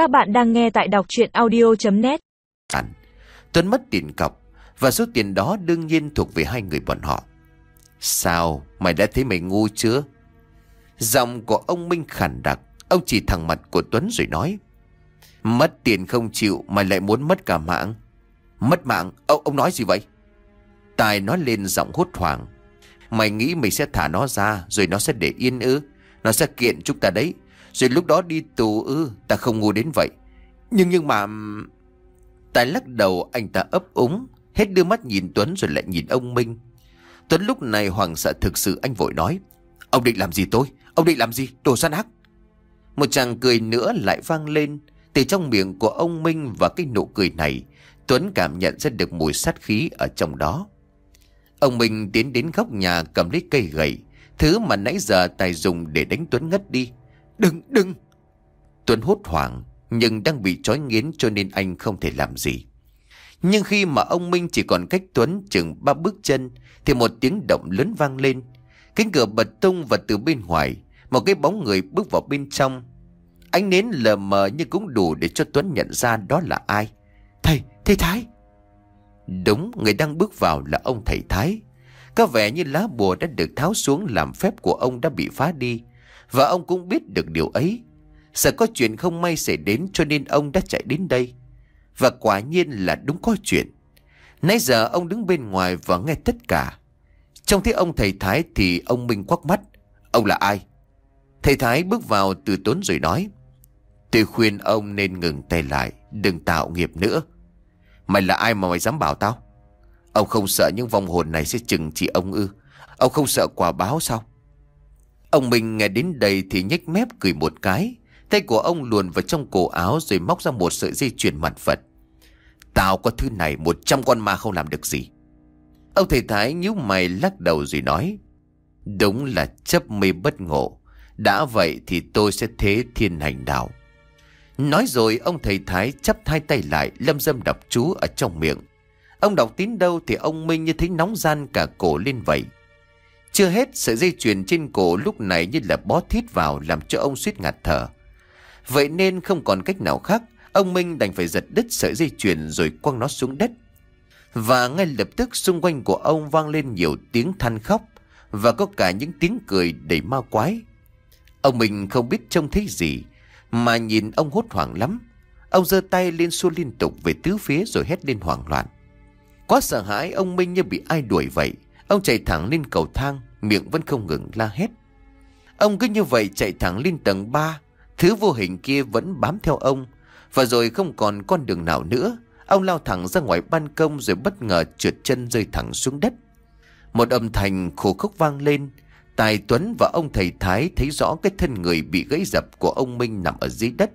Các bạn đang nghe tại đọc chuyện audio.net Tuấn mất tiền cọc Và số tiền đó đương nhiên thuộc về hai người bọn họ. Sao mày đã thấy mày ngu chưa? Giọng của ông Minh khản đặc Ông chỉ thẳng mặt của Tuấn rồi nói Mất tiền không chịu Mà lại muốn mất cả mạng. Mất mạng? Ông, ông nói gì vậy? Tài nói lên giọng hốt hoảng. Mày nghĩ mày sẽ thả nó ra Rồi nó sẽ để yên ư? Nó sẽ kiện chúng ta đấy. Rồi lúc đó đi tù ư, Ta không ngu đến vậy. Nhưng nhưng mà Tài lắc đầu, anh ta ấp úng, Hết đưa mắt nhìn Tuấn rồi lại nhìn ông Minh. Tuấn lúc này hoàng sợ thực sự, anh vội nói, Ông định làm gì tôi? Ông định làm gì? Đồ săn ác. Một chàng cười nữa lại vang lên. Từ trong miệng của ông Minh và cái nụ cười này, Tuấn cảm nhận ra được mùi sát khí ở trong đó. Ông Minh tiến đến góc nhà cầm lấy cây gậy. Thứ mà nãy giờ Tài dùng để đánh Tuấn ngất đi. Đừng, đừng. Tuấn hốt hoảng Nhưng đang bị trói nghiến cho nên anh không thể làm gì. Nhưng khi mà ông Minh chỉ còn cách Tuấn chừng ba bước chân Thì một tiếng động lớn vang lên. Cánh cửa bật tung và từ bên ngoài Một cái bóng người bước vào bên trong. Ánh nến lờ mờ nhưng cũng đủ để cho Tuấn nhận ra đó là ai. Thầy, thầy Thái. Đúng, người đang bước vào là ông thầy Thái. Có vẻ như lá bùa đã được tháo xuống làm phép của ông đã bị phá đi. Và ông cũng biết được điều ấy. Sợ có chuyện không may xảy đến cho nên ông đã chạy đến đây. Và quả nhiên là đúng có chuyện. Nãy giờ ông đứng bên ngoài và nghe tất cả. Trong thấy ông thầy Thái thì ông Minh quắc mắt. Ông là ai? Thầy Thái bước vào từ tốn rồi nói. Tôi khuyên ông nên ngừng tay lại, Đừng tạo nghiệp nữa. Mày là ai mà mày dám bảo tao? Ông không sợ những vong hồn này sẽ chừng trị ông ư? Ông không sợ quả báo sao? Ông Minh nghe đến đây thì nhếch mép cười một cái. Tay của ông luồn vào trong cổ áo rồi móc ra một sợi dây chuyền mặt Phật. Tao có thứ này, một trăm con ma không làm được gì. Ông thầy Thái nhíu mày lắc đầu rồi nói, Đúng là chấp mê bất ngộ. Đã vậy thì tôi sẽ thế thiên hành đạo. Nói rồi, ông thầy Thái chắp hai tay lại, lâm dâm đọc chú ở trong miệng. Ông đọc tín đâu thì ông Minh như thấy nóng gian cả cổ lên vậy. Chưa hết sợi dây chuyền trên cổ lúc này như là bó thít vào làm cho ông suýt ngạt thở. Vậy nên không còn cách nào khác, ông Minh đành phải giật đứt sợi dây chuyền rồi quăng nó xuống đất. Và ngay lập tức xung quanh của ông vang lên nhiều tiếng than khóc và có cả những tiếng cười đầy ma quái. Ông Minh không biết trông thấy gì, mà nhìn ông hốt hoảng lắm Ông giơ tay lên xua liên tục về tứ phía rồi hét lên hoảng loạn Quá sợ hãi ông Minh như bị ai đuổi vậy Ông chạy thẳng lên cầu thang Miệng vẫn không ngừng la hét Ông cứ như vậy chạy thẳng lên tầng 3 Thứ vô hình kia vẫn bám theo ông Và rồi không còn con đường nào nữa Ông lao thẳng ra ngoài ban công Rồi bất ngờ trượt chân rơi thẳng xuống đất Một âm thanh khổ khốc vang lên Tài Tuấn và ông thầy Thái thấy rõ cái thân người bị gãy dập của ông Minh nằm ở dưới đất.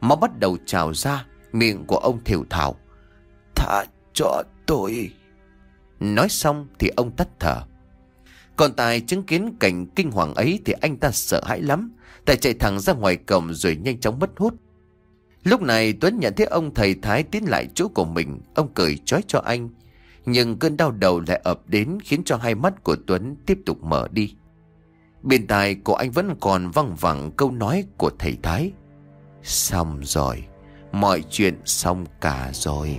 Máu bắt đầu trào ra, miệng của ông thều thảo Thả cho tôi. Nói xong thì ông tắt thở. Còn Tài chứng kiến cảnh kinh hoàng ấy thì anh ta sợ hãi lắm. Tài chạy thẳng ra ngoài cổng rồi nhanh chóng mất hút. Lúc này Tuấn nhận thấy ông thầy Thái tiến lại chỗ của mình. Ông cười trói cho anh. Nhưng cơn đau đầu lại ập đến khiến cho hai mắt của Tuấn tiếp tục mở đi. Bên tai của anh vẫn còn văng vẳng câu nói của thầy Thái Xong rồi, Mọi chuyện xong cả rồi